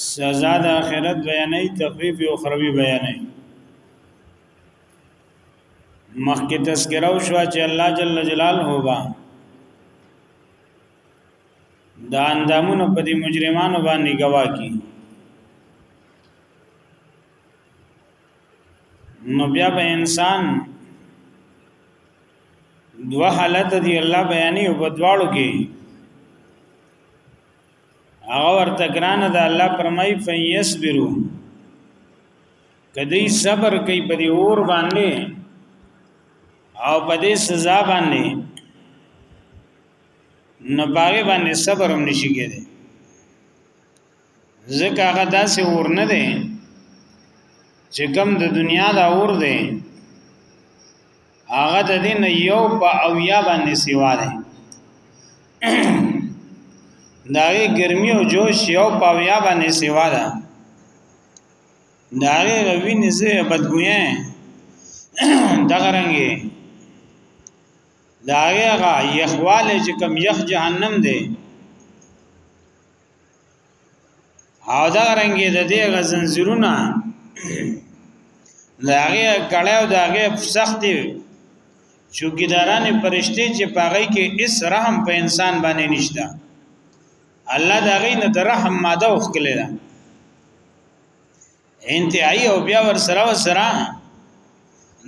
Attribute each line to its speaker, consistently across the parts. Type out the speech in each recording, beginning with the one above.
Speaker 1: سزا د آخرت بیانې تخفیف او خروی بیانې مخکې تذکرہ شو چې الله جل جلاله با دا اندامونه په دې مجرمانو باندې گواه کی نو بیا به انسان دوه حالت دی الله بیانې په دواړو کې هغه ورته ګران ده الله فرمای فیصبرو کدی صبر کوي په دې اور باندې او په دې سزا باندې نو باغ باندې صبر هم نشي کېدی ځکه هغه داسې اور نه دی چې کم د دنیا دا اور دی هغه د دین یو په او یا باندې سیوا ده داغه ګرمي او جوش یو په او یا باندې سیوا ده داغه روی نزه بدبوې دغه رنګي داغه یخواله چې کم یخ جهنم ده او دا رنګې د دې غزنجیرونه دا هغه کړه او دا هغه سخت دی چوکیداران پرشته چې پاغې کې اس رحم په انسان باندې نشته الله دا غي نه د رحم ماده وکړه انتهایی او بیا ور سره ور سره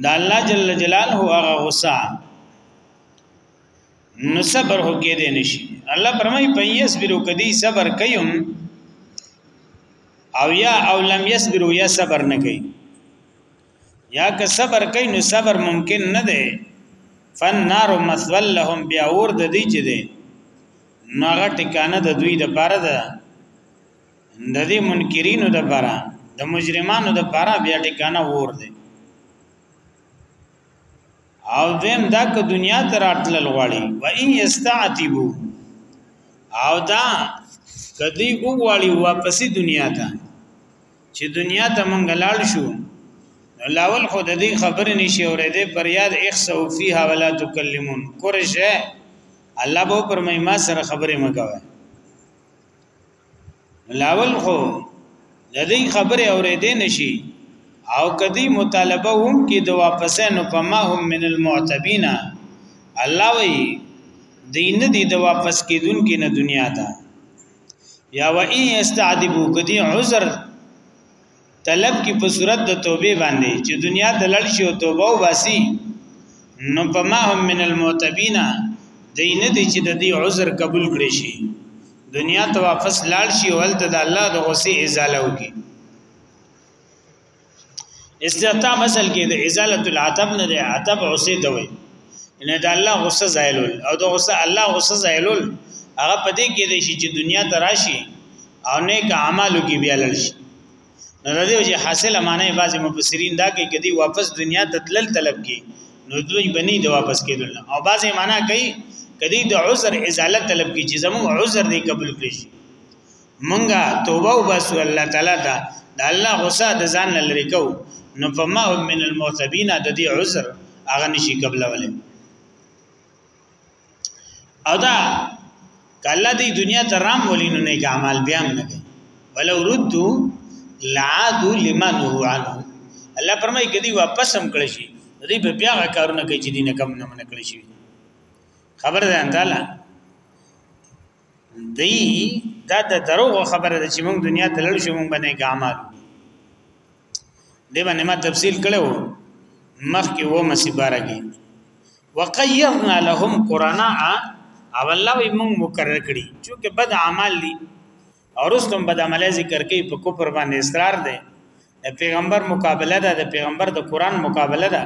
Speaker 1: د الله جل جلاله هغه غصه نو صبر هو کې دي نشي الله فرمای په یصبرو کدی صبر کيم او یا او لم یصبرو یا صبر نه کوي یا که صبر کوي نو صبر ممکن نه دی فنار مثول لهم بیا اور د دې چې دی نو هغه ټکانه د دوی د پاره ده د دې منکرینو د پاره د مجرمانو د پاره بیا ټکانه ور دي او دیم دا که دنیا ته راتل غواړي و ان یستعتبو او دا کدی او غواړي واپسی دنیا ته چې دنیا ته مونږ لاړ شو لاول خو د دې خبرې نشي اورېدې پر یاد اخسو فیها ولا تکلمون قرشه الله به پر مې ما سره خبرې مګوي لاول خو د دې خبره اورېدې نشي او کدی مطالبه هم کې د واپسانو په ما هم من المعتبین الله وی دین دی د واپس کېدون کې نه دنیا ته یا و ان استعذبوا کدی عذر طلب کې په صورت د توبې باندې چې دنیا ته لړ شي او توبه وباسي نو په ما هم من المعتبین دین دي چې د دې عذر قبول کړي شي دنیا ته واپس لاړ شي او هلته د الله د غصې ازاله وکړي استعتاب اصل کې د ازاله العتب نه د عتب غصې ته وي ان د الله غصه زایلول او د غصه الله غصه زایلول هغه پدې کې دي چې دنیا ته راشي او نیک اعمالو کې بیا لړ شي نو د دې وجه حاصل معنی بعضی مفسرین دا کوي کدی واپس دنیا ته تلل طلب کی نو دوی بنی د واپس کېدل او بعضی معنی کوي کدی د عذر ازاله طلب کی چې زموږ عذر دی قبول کړي مونږه توبه وباسو الله تعالی ته د الله غصه د ځان لری کو نو فما هم من المعتبین د دې عذر هغه نشي قبول ولې او دا کله دی دنیا ته رام ولینو نه اعمال بیا نه کوي ولو ردو لعادو لمن هو عنه الله پرمای کدی واپس هم کړی شي دې په بیا کارونه کوي چې دینه کم نه من کړی شي خبر ده انداله دی دا د دروغ خبره ده چې موږ دنیا ته لړ شو موږ باندې ګامل دی باندې ما تفصیل کړو مخکې و مسیباره کې وقیرنا لهم قرانا او الله وي موږ مقرر کړی چې بد اعمال دي او رستم بد عمل ذکر کوي په کوپر باندې اصرار ده د پیغمبر مقابله ده د پیغمبر د قران مقابله ده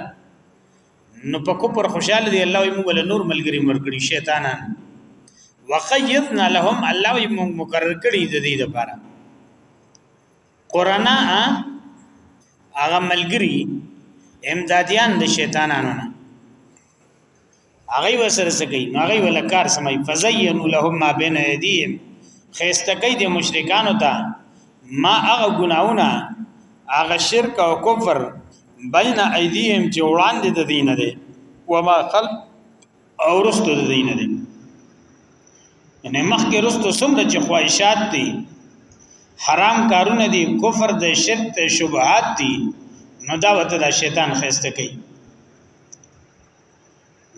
Speaker 1: نو په کوپر خوشاله دی الله یې موږ له نور ملګری مرګړي شیطانان وقیدنا لهم الله یې موږ مقرر کړی د دې لپاره قرانا هغه ملګری امدادیان د شیطانانو نه هغه وسره سګي نو هغه ولکار سمای فزینوا لهم ما بین ایدیهم خیسته کوي د مشرکانو ته ما هغه ګناونه هغه شرک او کفر بین ایدیهم چې وړاندې د دین دی و ما خلف او رستو د دین دی نه مخکې رستو څومره چې خواهشات دي حرام کارونه دي کفر د شرک ته شبهات دي نو دا وته د شیطان خسته کوي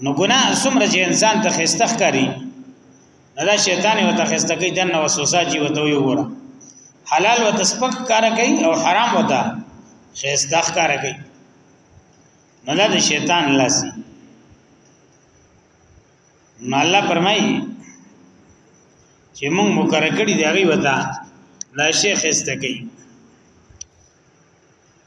Speaker 1: نو ګناه څومره چې انسان ته خسته ښکاری نه دا شیطان یو ته خسته کوي دنه وسوسه چې وته یو ګوره حلال وته سپک کار کوي او حرام وته خسته ښکار کوي نو دا د شیطان لاسي نو الله فرمایي چې موږ مقرره کړی دی هغه وته دا شیخ خسته کوي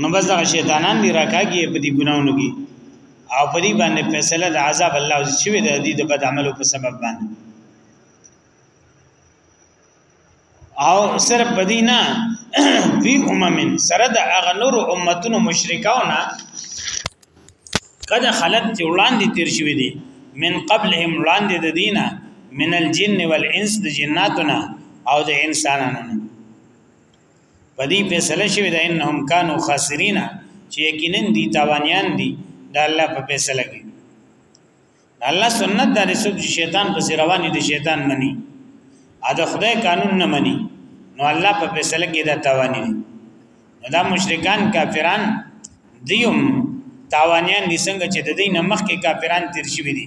Speaker 1: نو بس دا شیطانان دی راکاږي په دې ګناونو کې او په دې باندې فیصله د عذاب الله چې وي د دې د بد عملو په سبب باندې او صرف بدی نه فی اممن سره د اغنور امتونو مشرکاونه قد خلت چې وړاندې تیر شوی دي من قبلهم وړاندې د دینه من الجن والانس د جناتنا او د انسانانو پدی فیصله شوی دا انهم کانوا خاسرین چې یقینا دي تاوانیان دي دا الله په فیصله کې الله سنت د رسول شیطان په روان دي شیطان مني ا د خدای قانون نه مني نو الله په فیصله کې دا تاوانی دي دا مشرکان کافران دیوم تاوانیان دي څنګه چې د دین مخ کې کافران تیر شوی دي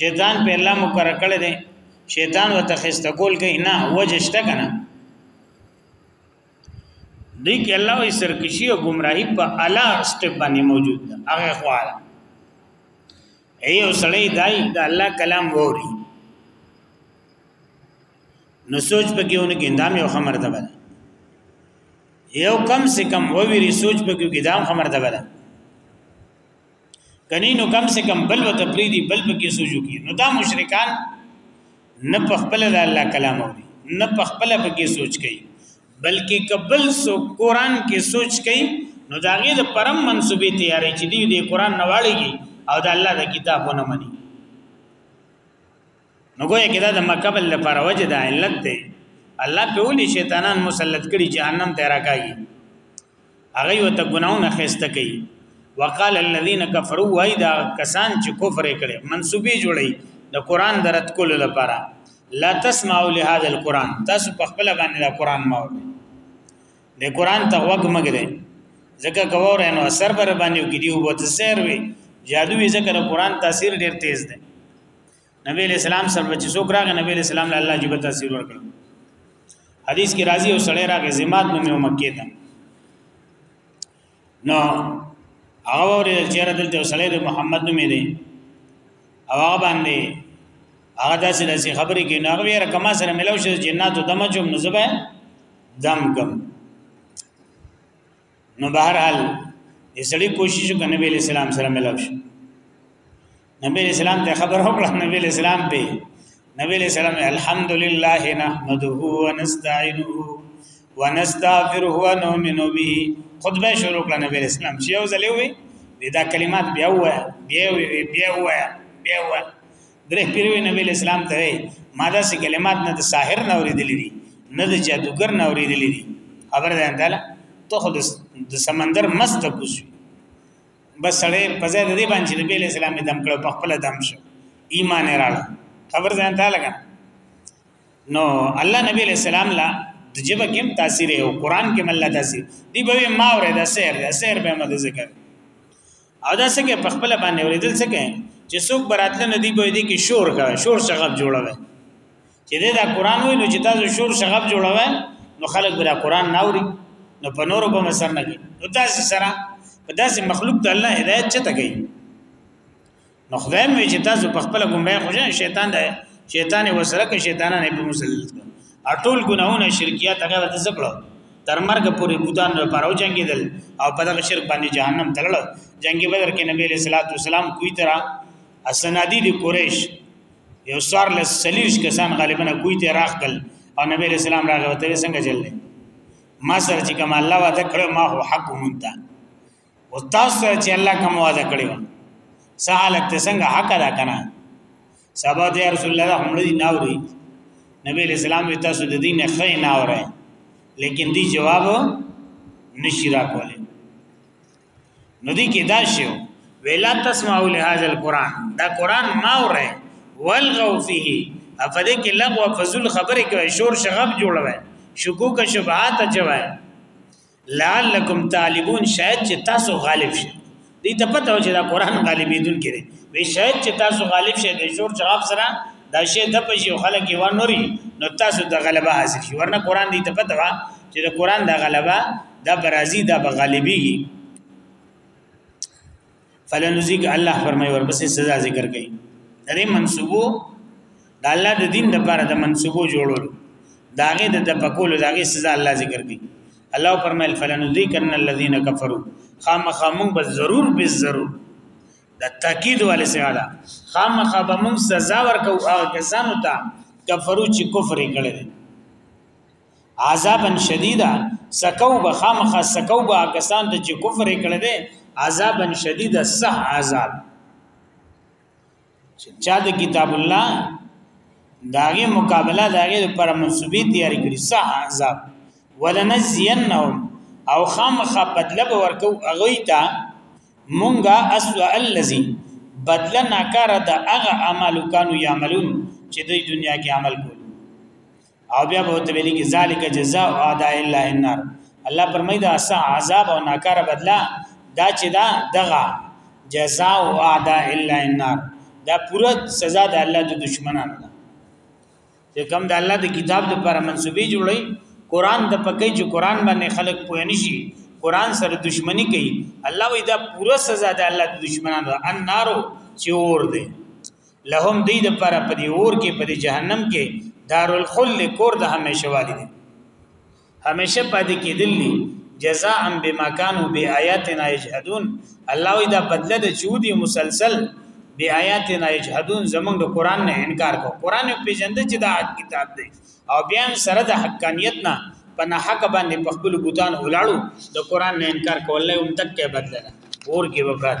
Speaker 1: شیطان په الله مقرر کړی دی شیطان وته خسته کول کوي نه وجه شته کنه دې کې الله وي سرکشي او گمراهي په اعلی سټپ باندې موجود ده هغه خواړ ایو سړی دای د دا الله کلام ووري نو سوچ پکې اونګه اندام یو خمر ده بل یو کم سے کم وویری سوچ پکې کې دام خمر ده بل کني نو کم سے کم بل وته پریدي بل پکې سوجو کی نو دا مشرکان نه په خپل د الله کلام اوري نه په خپل پکې سوچ کوي بلکې قبل سو قران کې سوچ کوي نو دا غي د پرم منسوبي تیارې چې دی د قران نواړي او د الله د کتابونه مني نو ګویا کې دا د مکبل لپاره وجه د علت دی الله په ولي شیطانان مسلط کړي جهنم ته راکاږي هغه یو ته ګناونه خسته کوي وقال الذين كفروا وايدا کسان چې کفر کړي منسوبي جوړي د قران درت کول لپاره لا تسمعوا لهذا القران تاسو په خپل باندې دا قران ما وره د قران ته وګ مګره ځکه کوور نو اثر بر باندې کې دی وو ته سیر وي جادو یې ځکه د قران تاثیر ډیر تیز دی نبی علیہ السلام سره چې څوک راغی نبی علیہ السلام له الله جیب تاثیر ورکړ حدیث کې راځي او سړی راغی زمات نو مې مکه ته نو هغه ورې چې را دلته سړی د محمد نو مې دی او هغه باندې هغه داسې داسې خبرې کې نو هغه یې رقم سره ملو شو جناتو دمجم نزبه دم کم نو بهر حال یې سړی کوشش وکړ نبی علیہ السلام سره ملاو شي نبی علیہ السلام ته خبر وکړه نبی علیہ السلام په نبی علیہ السلام الحمدلله نحمده ونستعینه ونستغفره ونؤمن به خطبه شروع کړه نبی علیہ السلام چې یو ځلې وي دا کلمات بیا وای بیا وای بیا وای بیا وای درې پیروي نبی اسلام ته ماده سي کلمات نه د ساحر نه اوریدلې دي نه د جادوګر نه اوریدلې دي خبر ده تعالی ته خو د سمندر مست کوس بس سړی په ځای د دې باندې د بیل اسلام دم کړو په خپل دم شو ایمان راړو خبر ځان ته لګا نو الله نبی علیہ السلام لا د جبه کوم تاثیر او قران کې مله تاثیر دی به ما اوره د سحر د سحر به مده ذکر او دا څنګه په خپل باندې اوریدل څنګه چې څوک براتله ندی به دې کې شور کا شور شغب جوړوي چې دا قران وای نو چې تاسو شور شغب جوړوي نو خلک به دا قران ناوري نو په نورو به مسر نه کوي نو تاسو سره په داسې مخلوق ته الله هدایت چته کوي نو خدای مې چې تاسو په خپل ګمراه خو شیطان دی شیطان وسره کې شیطانانه په مسلط اټول ګناونه شرکیات هغه ورته ذکرو تر مرګ پورې بوتان لپاره او جنگیدل او په دغه شرک باندې جهنم تلل جنگ بدر کې نبی له صلوات والسلام کوی تر اسنادی د قریش یو سوار له سلیش کسان غالبا کوی ته راخل او نبی له سلام راغی ته څنګه جل ما سره چې کوم الله وعده کړو ما هو حق مونته او تاسو سره چې الله کوم وعده کړو سهالت څنګه حق ادا کنه صحابه ته رسول الله هم لري ناوري نبی اسلام وی تاسو د دین خې ناوره لیکن دی جواب نشی را کوله نو دی کې دا شیو ویلا تسمعوا لهذا القران دا قران ماوره والغوا فيه افدې کې لغو فزول خبرې کوي شور شغب جوړوي شکوک شبهات اچوي لعلکم طالبون شاید چې تاسو غالب شئ دې ته پته و چې دا قران غالبیدون کړي وی شاید چې تاسو غالب شئ د شور جواب سره دا شی د پښې او خلک یې ونوري نو تاسو د غلبه حاصل شي ورنه قران دې ته پته و چې د قران د غلبه د برازي د بغالبيږي فلنزیک الله فرمای ورپسې سزا ذکر کړي د دې منسوبو د الله د دین لپاره د منسوبو جوړول داغه د تفکول داغه سزا الله ذکر کړي الله فرمایل فلنزیک ان الذين كفروا خامخامون به ضرور به ضرور د تاکید والے سره دا خامخا به موږ سزا ورکو هغه کسانو ته کفرو چې کفر کړي عذابا شدیدا سکو بخامخ سکو با کسان ته چې کفر کړل دي عذابا شدیدا صح عذاب چا د کتاب الله داغه مقابله داغه پر منسوبي تیار کړی صح عذاب ولنزینهم او خامخ بدله ورکو اغوی ته مونږه اسوا الذی بدله ناکاره د هغه اعمال کانو یعملون چې د دنیا کې عمل کوي او بیا به ته ویلي کې ذالک جزاء اعداء الله النار الله پرمای دا اسا عذاب او ناکار بدلا دا چې دا دغه جزاء اعداء الله النار دا پوره سزا د الله د دشمنانو ده چې کوم د الله د کتاب لپاره منسوبي جوړي قران د پکې چې قران باندې خلک پوه نشي قران سره دشمنی کوي الله وی دا پوره سزا د الله د دشمنانو النار چې اور دی لهم دی د پر په دی اور کې په جهنم کې دارالخلد کور د همیشه والی دی همیشه پاتې کېدل دي جزاء بما كانوا بآياتنا يجحدون الله دا بدله د چودي مسلسل بآياتنا يجحدون زمونږ د قران نه انکار کو قران په جند چې دا کتاب دی او بیا سره د حقانیت نه په نه حق باندې په خپل بوتان ولاړو د قران نه انکار کولای هم تک کې بدله اور کې وفات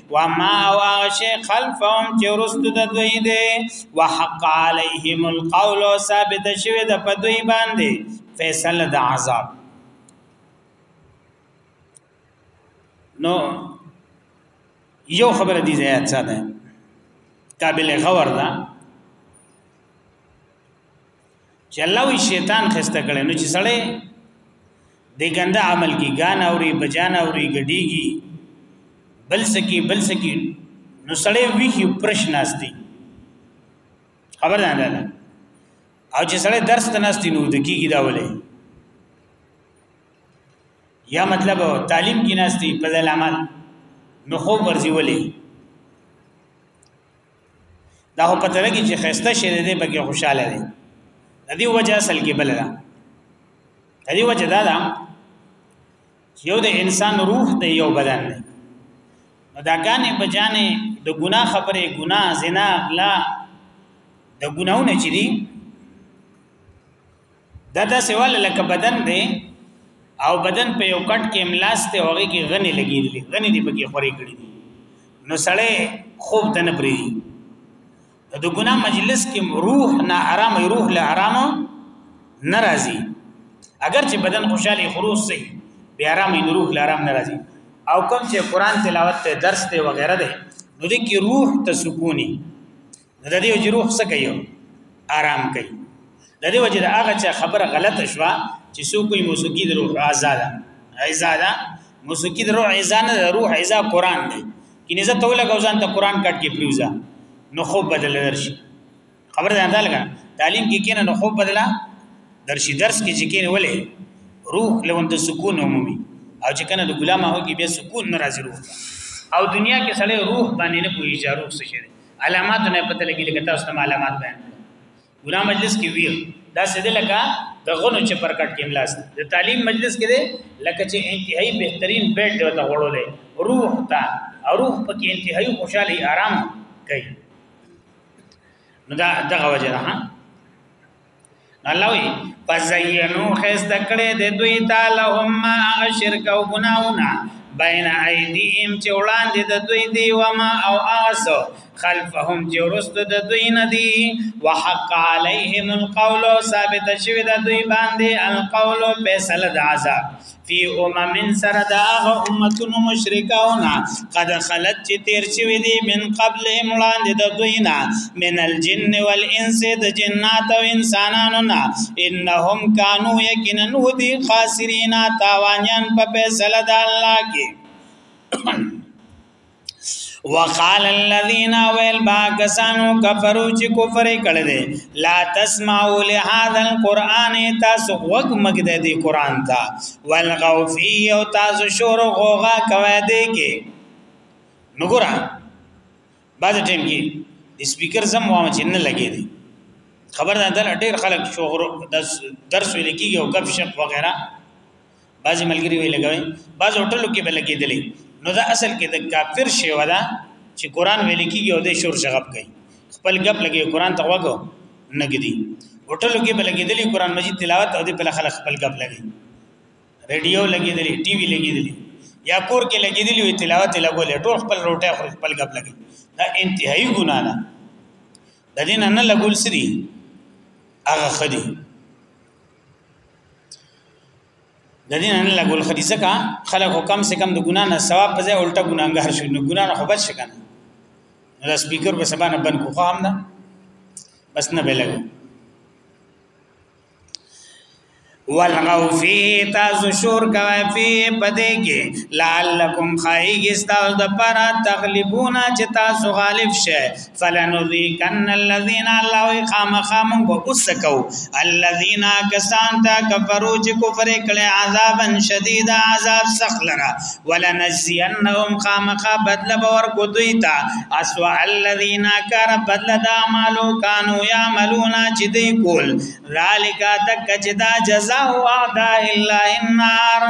Speaker 1: و ما واغش خلفهم چې ورستو د دوی دی وحق علیهم القول ثابت شوه د پدوی باندې فیصله د عذاب نو یو خبره دي زیات ساده قابل غور ده چې الله وی شیطان خسته کړي نو چې سړی د ګنده عمل کې ګان اوري بجان اوري ګډيږي بل سکی بل سکی نو سړی ویخي پرشناستی خبر نه ده او چې سړی درس ته ناستی نو د کیږي دا ولې یا مطلب تعلیم کې ناستی په ځل عمل نو خو ورځي ولې دا هو پته لګي چې خسته شې دې پکې خوشاله دي د دې وجه اصل کې بل ده د دې وجه دا ده چې یو د انسان روح دی یو بدن دی نو دا ګانې بجانې د ګناه خبرې ګناه زنا لا د ګناونه چې دي دا د سوال لکه بدن دی او بدن په یو کټ کې املاس ته هغه کې غني لګیدلی غني دی پکې خوري کړی دی نو سړی خوب ته نه پری د ګنا مجلس کې روح نه آرام روح له آرام ناراضي اگر چې بدن خوشاله خروج سي بیا آرام نه روح له آرام ناراضي او کوم چې قران تلاوت ته درس ته وغیرہ ده نو دې کې روح ته سکوني د دې وجه روح څه کوي آرام کوي د دې وجه دا هغه چې خبره غلطه شو چې سو کوئی موسیقي د روح آزاد آزاد موسیقي د روح آزاد نه روح آزاد قران دی کینه زه توله غوزان ته قران کټ کې پریوزا نو خوب بدل درشي خبر ده اندال کا تعلیم کې کینه نو خوب بدلا درشي درس کې چې کینه ولې روح لوند سکون عمومي او چې کنه د ګلامه هو کې به سکون ناراضي روح او دنیا کې سړی روح باندې نه کوي چې روح څه شي علامات نه پته لګی لکه تاسو ته علامات بیان ګنا مجلس کې ویل دا سده لکه د غنو چې پر کټ کې املاس د تعلیم مجلس کې دی لکه چې انتهایی بهترین بیت دی ته وړولې روح ته روح پکې انتهایی خوشحالي آرام کوي نو دا دغه وجه ده الله وی فزینو خیس دکړه د دوی تعالی هم ما شرک او گناونه بین ایدیهم چې وړاندې د دوی دی و ما او آس خلفهم چې ورست د دوی نه دی وحق علیهم القول ثابت شوی د دوی باندې القول فیصله د عذاب فی امم سره دا هغه امتونو مشرکاونا قد خلت چې تیر شوی دی من قبل امړان د دوینا من الجن والانس د جنات او انسانانو نا انهم کانوا یقینا ودی خاسرینا تاوانیان په فیصله د الله کې وقال الذين ويل با کسانو کفرو چې کفر کړي دي لا تسمعوا لهذا القران تاسو وګ مګ د دې قران ته والغوا فيه او تاسو شور غوغا کوي دي کې نګورا بعد ټیم کې سپیکر زم وامه چې نه لګي دي خبر ده ډېر خلک شوغر درس ویل کیږي او غب شپ وغیرہ بعضی ملګری وی لګوي بعض هوټلو کې به لګیدلې نو دا اصل کې د کافر شی ودا چې قران ویل کیږي او د شور شغب کوي خپل غب لګي قران ته وګو نګدي هوټلو کې به لګیدلې قران مجید تلاوت او د بل خلک خپل غب لګي ریډیو لګیدلې ټي وي لګیدلې یا کور کې لګیدلې وی تلاوت لګولې ټول خپل روټه خپل غب لګي دا انتهایی ګناه ده د دین نه لګول سری هغه خدي د دې نه لا ګل خدي ځکه خلک کم سه کم د ګنا نه ثواب په ځای الټا ګناګار شي نو ګنا نه خو بچ کنه دا سپیکر په سبا نه بند کو خام نه بس نه بلګ والغو فی تاسو شور کوي فی پدې کې لعلکم خایګ استاو د پرا تغلبونا چې تاسو غالب شئ فلنذيقن الذين الله خامخام به اسکو الذين کسان تا کفرو چې کفر کړي عذابا شدید عذاب سخت لرا ولنجزينهم خامخا بدل باور کو دوی تا اسوا الذين کر بدل دا مالو کانو يعملون چې دی کول ذالک تک چې دا جزاء اعداء الله النار